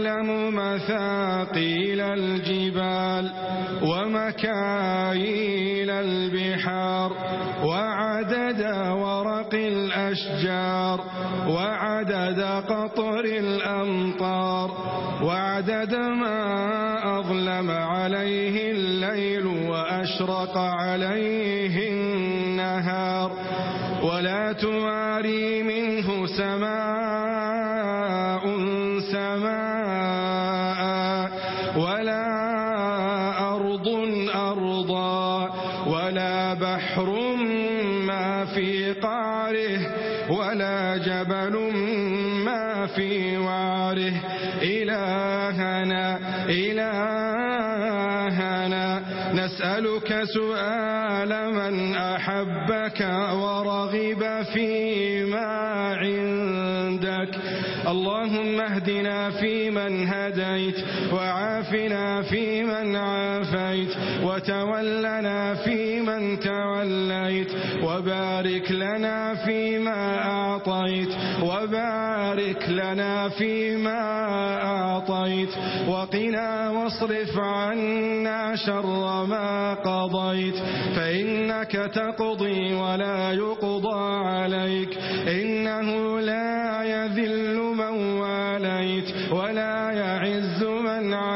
يعلم مثاقيل الجبال ومكاييل البحار وعدد ورق الأشجار وعدد قطر الأمطار وعدد ما أظلم عليه الليل وأشرق عليه النهار ولا تواري منه سماء سؤال من أحبك ورغب فيما عندك. اللهم اهدنا فيمن هديت وعافنا فيمن عافيت وتولنا فيمن توليت وبارك لنا فيما أعطيت وبارك لنا فيما أعطيت وقنا واصرف عنا شر ما قضيت فإنك تقضي ولا يقضى عليك إنه لا يذل من واليت ولا يعز من عليك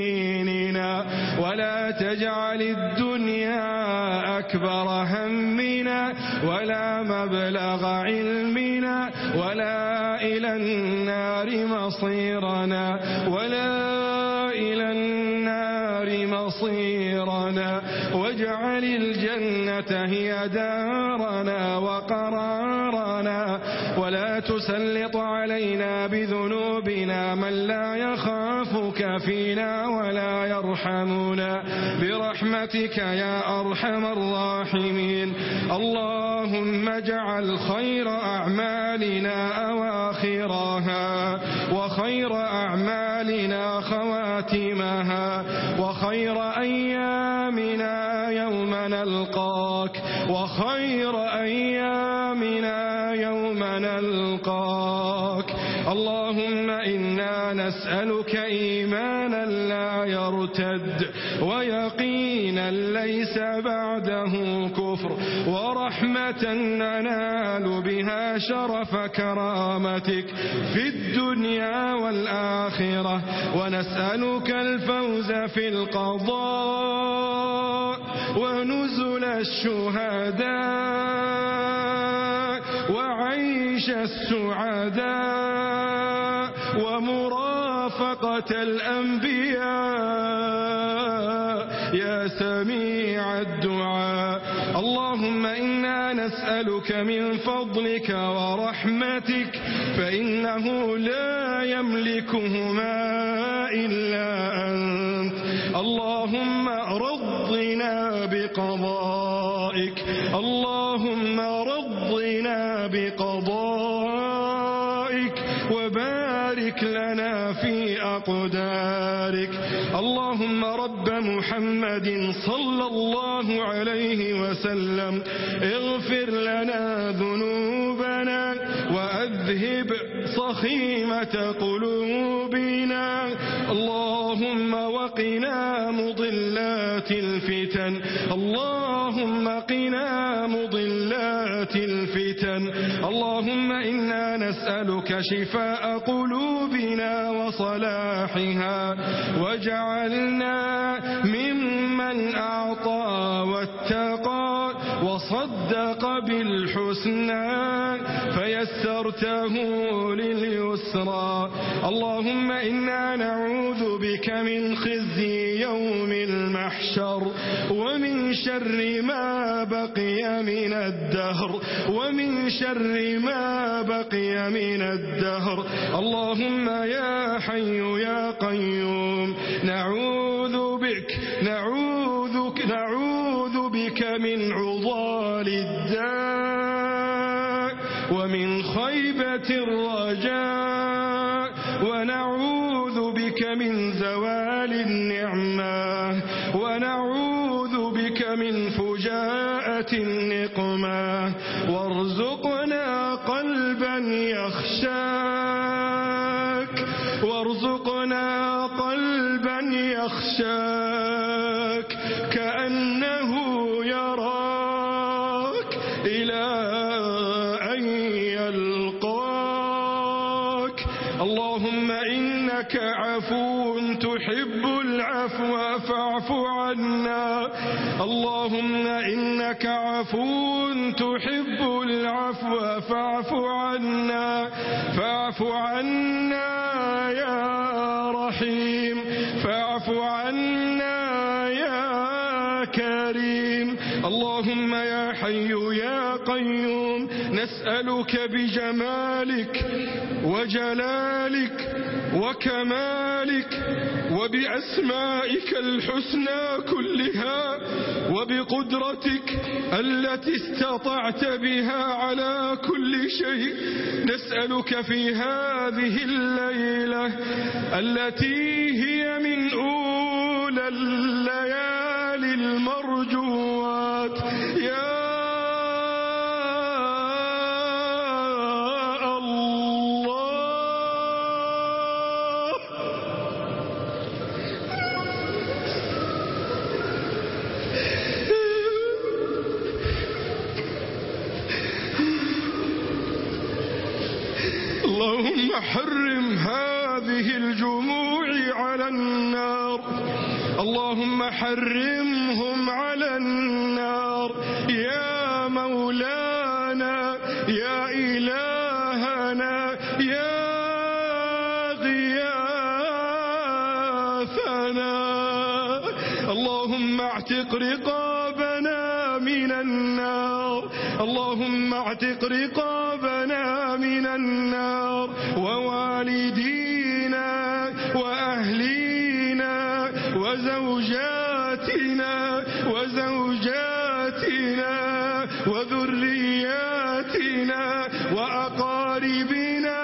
ولا تجعل الدنيا أكبر همنا ولا مبلغ علمنا ولا إلى النار مصيرنا ولا إلى النار مصيرنا واجعل الجنة هي دارنا وقرارنا ولا تسلط علينا بذنوبنا من لا يخاف برحمتك يا أرحم الراحمين. اللهم اجعل خير أعمالنا أواخرها وخير أعمالنا خواتمها وخير أيامنا ننال بها شرف كرامتك في الدنيا والآخرة ونسألك الفوز في القضاء ونزل الشهداء وعيش السعداء ومرافقة الأنبياء سميع الدعاء. اللهم إنا نسألك من فضلك ورحمتك فإنه لا يملكهما إلا أنت. اللهم رضنا بقضائك. اللهم في أقدارك. اللهم رب محمد صلى الله عليه وسلم. اغفر لنا ذنوبنا وأذهب صخيمة قلوبنا. اللهم وقنا مضلات الفتن. اللهم قنا مضلات اللهم إنا نسألك شفاء قلوبنا وصلاحها واجعلنا ممن أعطى واتقى وصدق بالحسنى ويسرته لليسرى. اللهم إنا نعوذ بك من خزي يوم المحشر ومن شر ما بقي من الدهر ومن شر ما بقي من الدهر. اللهم يا حي يا قيوم نعوذ بك نعوذك نعوذ بك من عضال الدهر. زوال النعمة ونعوذ بك من فجاءة النقمة. وارزقنا قلبا يخشاك وارزقنا قلبا يخشاك. اللهم إنك عفو تحب العفو فاعف عنا. اللهم إنك عفو تحب العفو فاعف عنا. فاعف عنا يا اللهم يا حي يا قيوم نسألك بجمالك وجلالك وكمالك وبأسمائك الحسنى كلها وبقدرتك التي استطعت بها على كل شيء. نسألك في هذه الليلة التي هي من أولى الليالي المرجوة التي حرم هذه الجموع على النار. اللهم حرمهم على النار. يا مولانا يا إله اللهم اعتق رقابنا من النار ووالدينا وأهلينا وزوجاتنا وزوجاتنا وذرياتنا وأقاربنا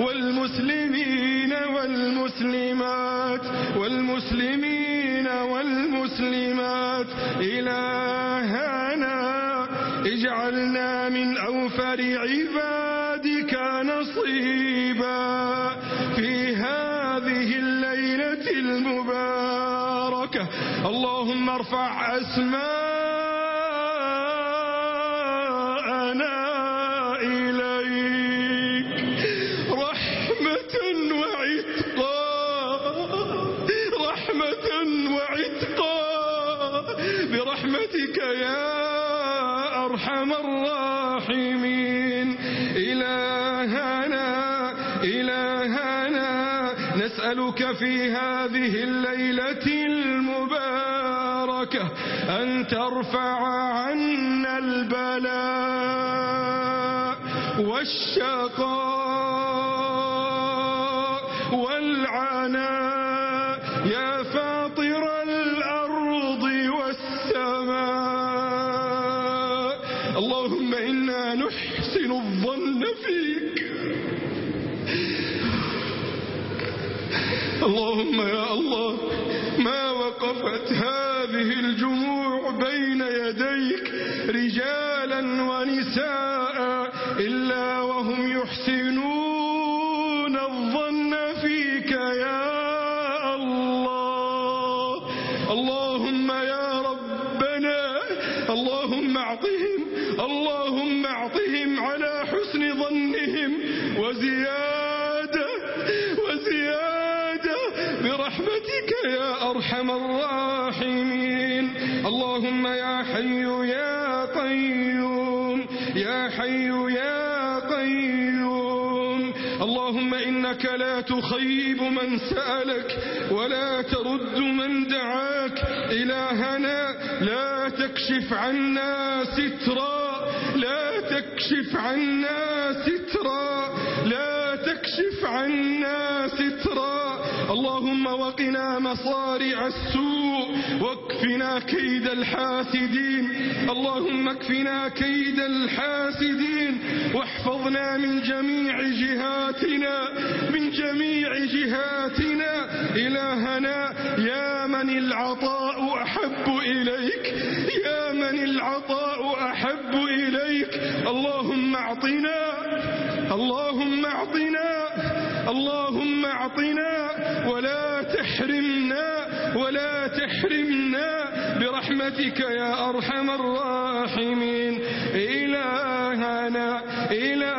والمسلمين والمسلمات والمسلمين والمسلمات إلى من أوفر عبادك نصيبا في هذه الليلة المباركة. اللهم ارفع أسماء في هذه الليلة المباركة أن ترفع عنا البلاء والشقاء والعناء. يا بين يديك رجالا ونساء إلا وهم يحسنون. برحمتك يا أرحم الراحمين. اللهم يا حي يا قيوم يا حي يا قيوم. اللهم إنك لا تخيب من سألك ولا ترد من دعاك. إلهنا لا تكشف عنا سترا لا تكشف عنا سترا لا تكشف عنا اللهم وقنا مصارع السوء واكفنا كيد الحاسدين. اللهم اكفنا كيد الحاسدين. واحفظنا من جميع جهاتنا من جميع جهاتنا. إلهنا يا من العطاء أحب إليك يا من العطاء أحب إليك. اللهم اعطنا اللهم اعطنا اللهم أعطنا ولا تحرمنا ولا تحرمنا برحمتك يا أرحم الراحمين. إلهنا إلهنا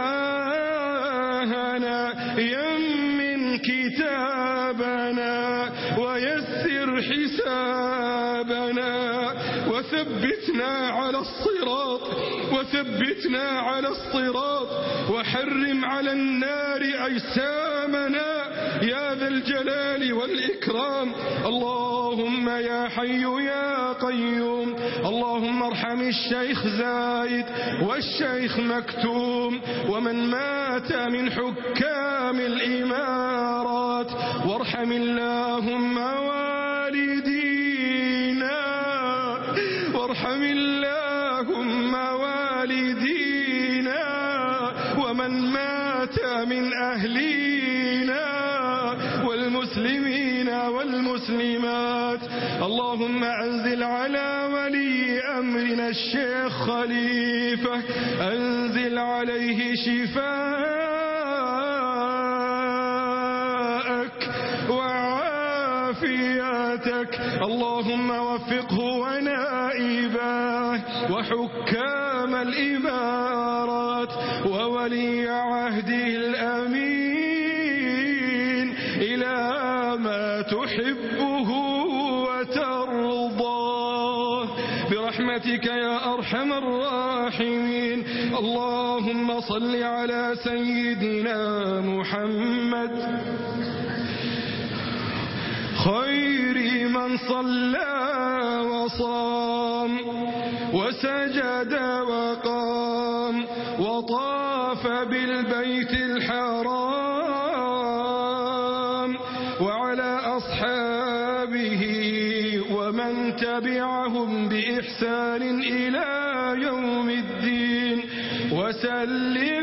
يمن كتابنا ويسر حسابنا. وثبتنا على الصراط وثبتنا على الصراط وحرم على النار أجسامنا. يا ذا الجلال والإكرام. اللهم يا حي يا قيوم. اللهم ارحم الشيخ زايد والشيخ مكتوم. ومن مات من حكام الإمارات. وارحم اللهم وارحم خليفة أنزل عليه شفاءك وعافيتك اللهم وفقه برحمتك يا أرحم الراحمين. اللهم صل على سيدنا محمد. خير من صلى وصام وسجد وقام وطاف بالبيت الحرام وعلى أصحابه ومن تبعهم بإحسان إلى يوم الدين وسلم